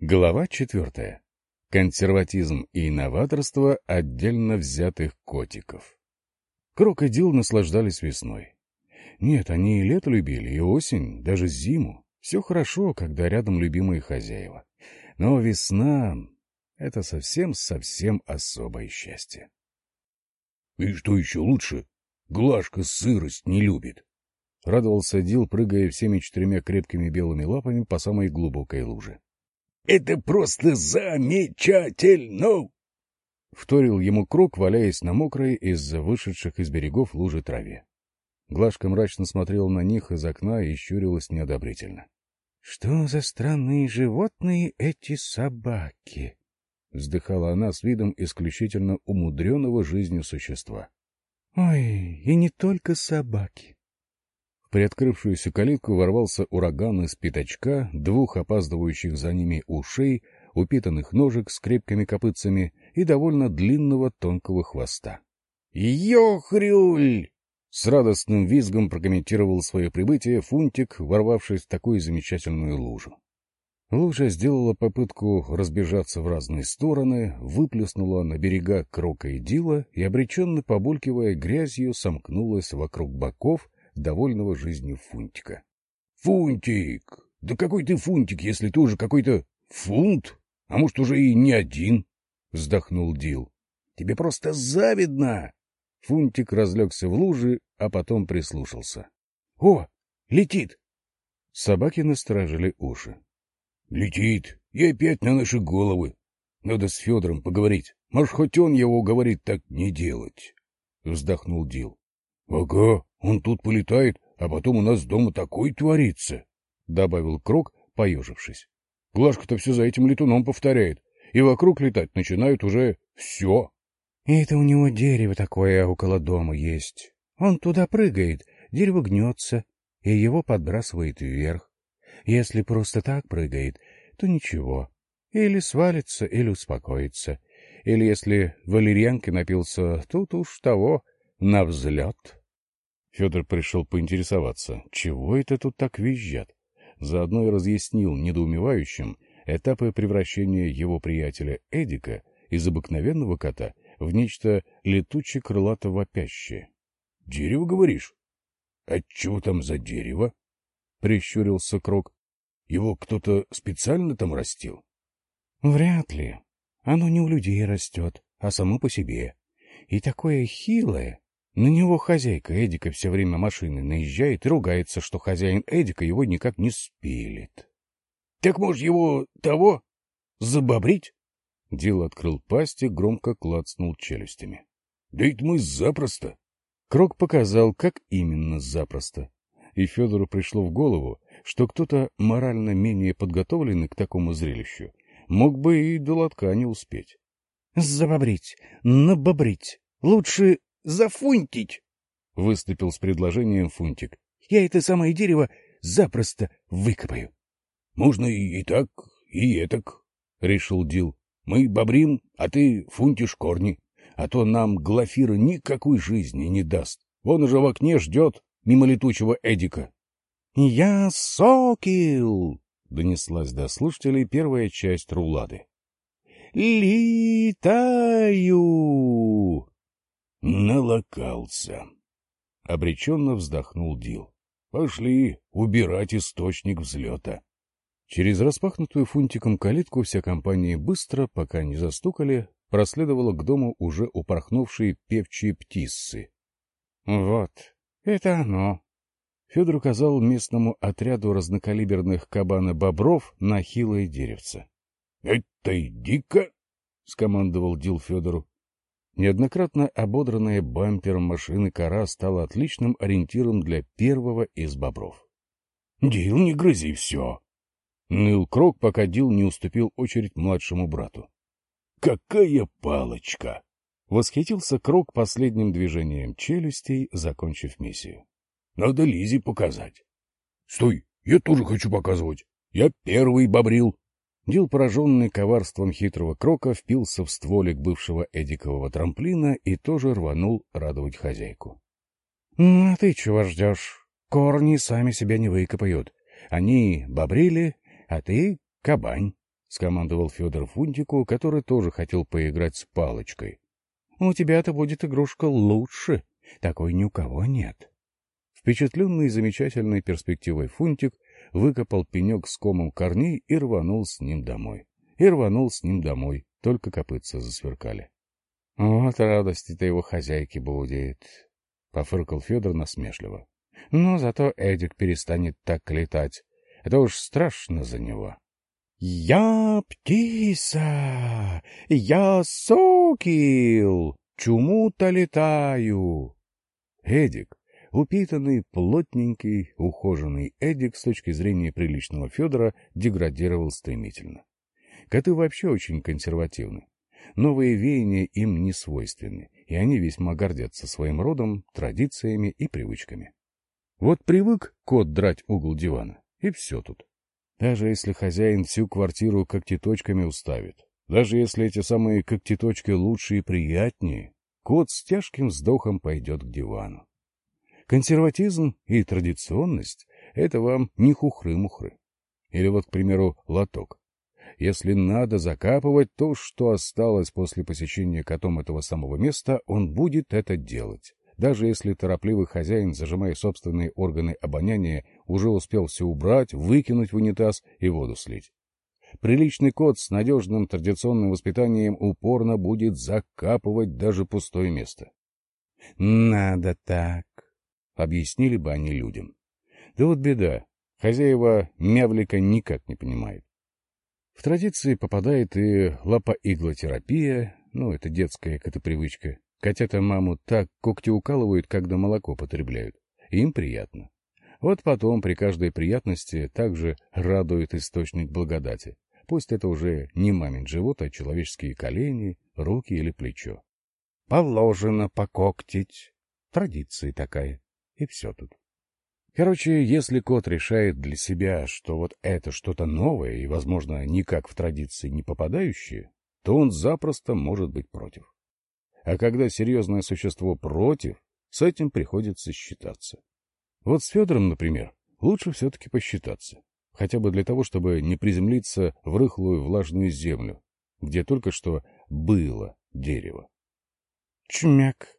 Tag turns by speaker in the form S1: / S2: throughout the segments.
S1: Глава четвертая. Консерватизм и новаторство отдельно взятых котиков. Крок и Дил наслаждались весной. Нет, они и лето любили, и осень, даже зиму. Все хорошо, когда рядом любимые хозяева. Но весна — это совсем-совсем особое счастье.
S2: — И что еще лучше? Глажка сырость не любит.
S1: — радовался Дил, прыгая всеми четырьмя крепкими белыми лапами по самой глубокой луже.
S2: — Это просто замечательно!
S1: — вторил ему Крок, валяясь на мокрой из-за вышедших из берегов лужи траве. Глашка мрачно смотрела на них из окна и щурилась неодобрительно. — Что за странные животные эти собаки? — вздыхала она с видом исключительно умудренного жизнью существа. — Ой, и не только собаки. Приоткрывшуюся калитку ворвался ураган из пятачка, двух опаздывающих за ними ушей, упитанных ножек с крепкими копытцами и довольно длинного тонкого хвоста.
S2: «Ёхрюль!»
S1: С радостным визгом прокомментировал свое прибытие Фунтик, ворвавшись в такую замечательную лужу. Лужа сделала попытку разбежаться в разные стороны, выплеснула на берега Крока и Дила и, обреченно побулькивая грязью, сомкнулась вокруг боков довольного жизнью Фунтика.
S2: — Фунтик! Да какой ты Фунтик, если ты уже какой-то фунт? А может, уже и не один? — вздохнул Дил. — Тебе просто завидно!
S1: Фунтик разлегся в луже, а потом прислушался.
S2: — О, летит!
S1: Собаки насторожили уши.
S2: — Летит, и опять на наши головы. Надо с Федором поговорить. Может, хоть он его уговорит так не делать. Вздохнул Дил. — Ага, он тут полетает, а потом у нас дома такой творится, — добавил Крок, поежившись. — Глашка-то все за этим летуном повторяет, и вокруг летать начинают уже все.
S1: — Это у него дерево такое около дома есть. Он туда прыгает, дерево гнется, и его подбрасывает вверх. Если просто так прыгает, то ничего. Или свалится, или успокоится. Или если валерьянки напился, тут уж того на взлет. Федор пришел поинтересоваться, чего это тут так визжат. Заодно и разъяснил недоумевающим этапы превращения его приятеля Эдика из обыкновенного кота в нечто летуче-крылато-вопящее.
S2: — Дерево, говоришь? — Отчего там за дерево? — прищурился Крок. — Его кто-то специально там растил?
S1: — Вряд ли. Оно не у людей растет, а само по себе. И такое хилое. На него хозяйка Эдика все время машины наезжает и ругается, что хозяин Эдика его никак не спилит.
S2: — Так, может, его того? Забобрить?
S1: Дил открыл пасть и громко клацнул челюстями.
S2: — Да ведь мы запросто.
S1: Крок показал, как именно запросто. И Федору пришло в голову, что кто-то морально менее подготовленный к такому зрелищу мог бы и до лотка не успеть. — Забобрить, набобрить, лучше зафунтить! — выступил с предложением Фунтик. — Я это самое дерево запросто выкопаю.
S2: — Можно и, так, и этак, — решил Дил. — Мы бобрим, а ты фунтишь корни а то нам Глафира никакой жизни не даст. Он уже в окне ждет мимо летучего Эдика.
S1: — Я Сокил! — донеслась до слушателей первая часть рулады. — Летаю!
S2: — Налокался. Обреченно вздохнул Дил. — Пошли убирать источник взлета.
S1: Через распахнутую фунтиком калитку вся компания быстро, пока не застукали, проследовала к дому уже упорхнувшие певчие птицы. — Вот, это оно. Федор указал местному отряду разнокалиберных кабана-бобров на хилое деревце.
S2: — Это иди-ка! — скомандовал Дил Федору.
S1: Неоднократно ободранная бампером машины кора стала отличным ориентиром для первого из бобров.
S2: — Дил, не грызи все!
S1: Ныл Крок, пока Дил не уступил очередь младшему брату.
S2: Какая палочка!
S1: Восхитился Крок последним движением челюстей, закончив миссию.
S2: Надо Лизе показать. Стой, я тоже хочу показывать. Я первый бобрил.
S1: Дил, пораженный коварством хитрого Крока, впился в стволик бывшего эдикового трамплина и тоже рванул радовать хозяйку. — Ну, а ты чего ждешь? Корни сами себя не выкопают. Они бобрили, а ты — кабань. — скомандовал Федор Фунтику, который тоже хотел поиграть с палочкой. — У тебя-то будет игрушка лучше. Такой ни у кого нет. Впечатленный замечательной перспективой Фунтик выкопал пенек с комом корней и рванул с ним домой. И рванул с ним домой, только копытца засверкали. — Вот радости-то его хозяйки будет, — пофыркал Федор насмешливо. — Но зато Эдик перестанет так летать. Это уж страшно за него. — Я птица! Я сокил! Чему-то летаю! Эдик, упитанный, плотненький, ухоженный Эдик с точки зрения приличного Федора деградировал стремительно. Коты вообще очень консервативны. Новые веяния им не свойственны, и они весьма гордятся своим родом, традициями и привычками. Вот привык кот драть угол дивана, и все тут. Даже если хозяин всю квартиру когтеточками уставит, даже если эти самые когтеточки лучше и приятнее, кот с тяжким вздохом пойдет к дивану. Консерватизм и традиционность — это вам не хухры-мухры. Или вот, к примеру, лоток. Если надо закапывать то, что осталось после посещения котом этого самого места, он будет это делать. Даже если торопливый хозяин, зажимая собственные органы обоняния, уже успел все убрать, выкинуть в унитаз и воду слить. Приличный кот с надежным традиционным воспитанием упорно будет закапывать даже пустое место. «Надо так», — объяснили бы они людям. Да вот беда, хозяева мявлика никак не понимают. В традиции попадает и лапоиглотерапия, ну, это детская котопривычка. Котята маму так когти укалывают, когда молоко потребляют. Им приятно. Вот потом при каждой приятности также радует источник благодати. Пусть это уже не мамин живот, а человеческие колени, руки или плечо. Положено пококтить. Традиция такая. И все тут. Короче, если кот решает для себя, что вот это что-то новое и, возможно, никак в традиции не попадающее, то он запросто может быть против. А когда серьезное существо против, с этим приходится считаться. Вот с Федором, например, лучше все-таки посчитаться. Хотя бы для того, чтобы не приземлиться в рыхлую влажную землю, где только что было дерево. Чмяк! —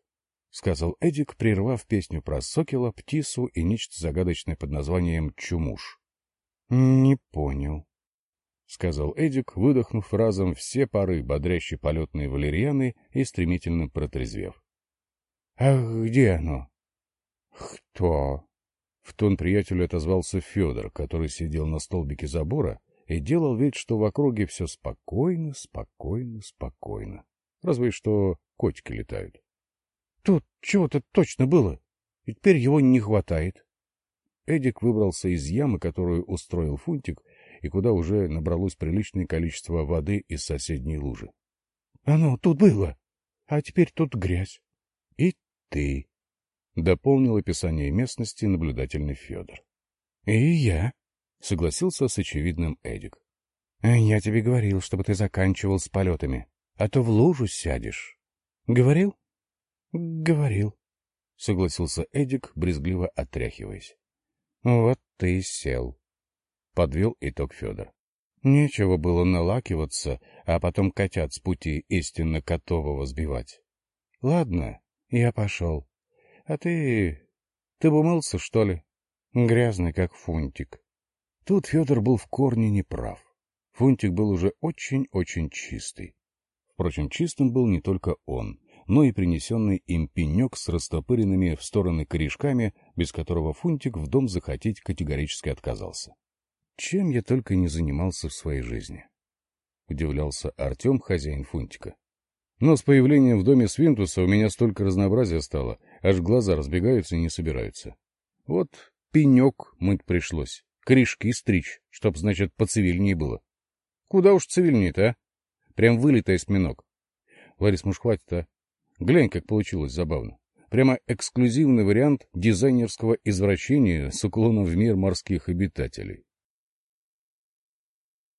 S1: сказал Эдик, прервав песню про сокола, птицу и нечто загадочное под названием «Чумуш». — Не понял, — сказал Эдик, выдохнув разом все пары бодрящей полетной валерьяны и стремительно протрезвев. — А где оно? — Кто? В тон приятелю отозвался Федор, который сидел на столбике забора и делал вид, что в округе все спокойно, спокойно, спокойно. Разве что котики летают. Тут чего-то точно было, и теперь его не хватает. Эдик выбрался из ямы, которую устроил Фунтик, и куда уже набралось приличное количество воды из соседней лужи. — Оно тут было, а теперь тут грязь. — И ты, — дополнил описание местности наблюдательный Федор. — И я, — согласился с очевидным Эдик. — Я тебе говорил, чтобы ты заканчивал с полетами, а то в лужу сядешь. — Говорил? — Говорил, — согласился Эдик, брезгливо отряхиваясь. — Вот ты и сел, — подвел итог Федор. Нечего было налакиваться, а потом котят с пути истинно котового сбивать. — Ладно, я пошел. А ты... ты бы мылся, что ли? Грязный, как фунтик. Тут Федор был в корне неправ. Фунтик был уже очень-очень чистый. Впрочем, чистым был не только он но и принесенный им пенек с растопыренными в стороны корешками, без которого Фунтик в дом захотеть категорически отказался. «Чем я только не занимался в своей жизни?» — удивлялся Артем, хозяин Фунтика. «Но с появлением в доме Свинтуса у меня столько разнообразия стало, аж глаза разбегаются и не собираются. Вот пенек мыть пришлось, корешки стричь, чтоб, значит, поцивильнее было. Куда уж цивильнее-то, а? Прям вылитый осьминог. Ларис, может, хватит, а? Глянь, как получилось забавно. Прямо эксклюзивный вариант дизайнерского извращения с уклоном в мир морских обитателей.